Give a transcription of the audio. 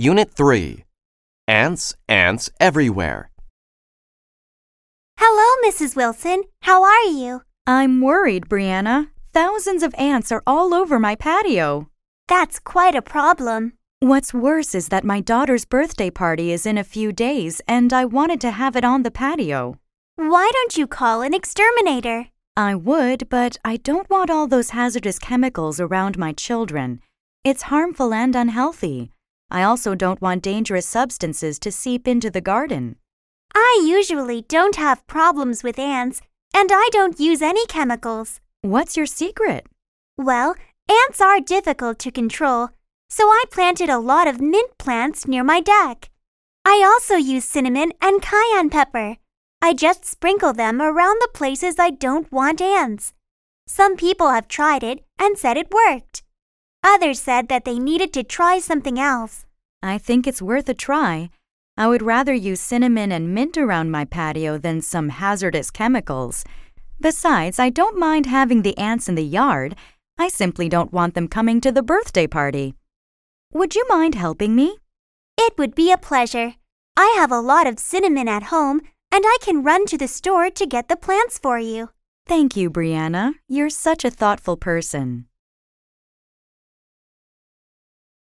Unit 3 Ants, Ants Everywhere. Hello, Mrs. Wilson. How are you? I'm worried, Brianna. Thousands of ants are all over my patio. That's quite a problem. What's worse is that my daughter's birthday party is in a few days and I wanted to have it on the patio. Why don't you call an exterminator? I would, but I don't want all those hazardous chemicals around my children. It's harmful and unhealthy. I also don't want dangerous substances to seep into the garden. I usually don't have problems with ants, and I don't use any chemicals. What's your secret? Well, ants are difficult to control, so I planted a lot of mint plants near my deck. I also use cinnamon and cayenne pepper. I just sprinkle them around the places I don't want ants. Some people have tried it and said it worked. Others said that they needed to try something else. I think it's worth a try. I would rather use cinnamon and mint around my patio than some hazardous chemicals. Besides, I don't mind having the ants in the yard. I simply don't want them coming to the birthday party. Would you mind helping me? It would be a pleasure. I have a lot of cinnamon at home, and I can run to the store to get the plants for you. Thank you, Brianna. You're such a thoughtful person.